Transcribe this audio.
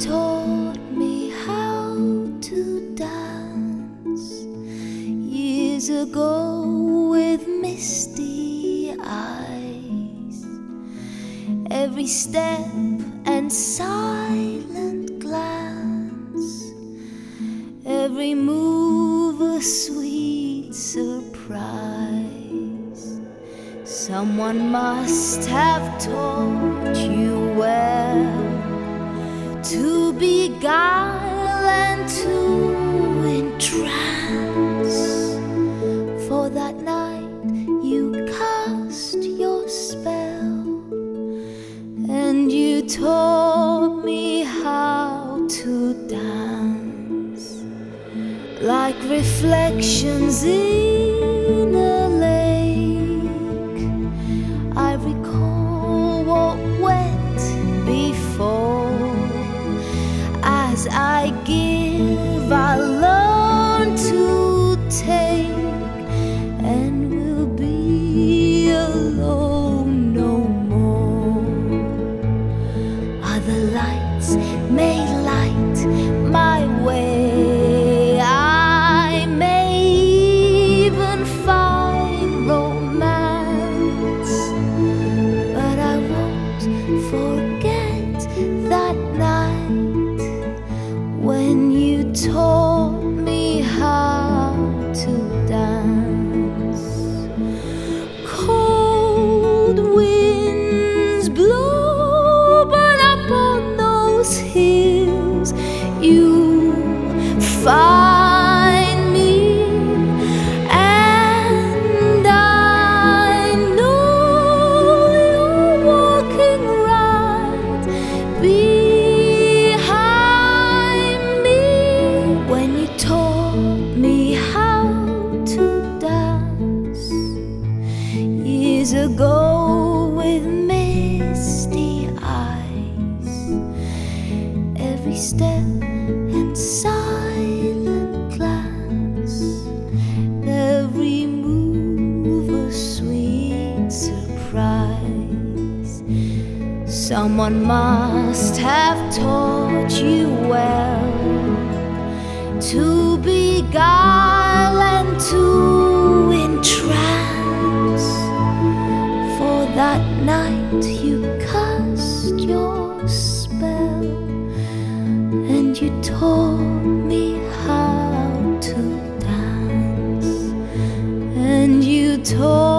taught me how to dance years ago with misty eyes. Every step and silent glance, every move a sweet surprise. Someone must have taught you well to beguile and to entrance. For that night you cast your spell, and you taught me how to dance like reflections in I give, years ago with misty eyes. Every step and silent glance, every move a sweet surprise. Someone must have taught you well to be to night you cast your spell and you told me how to dance. And you told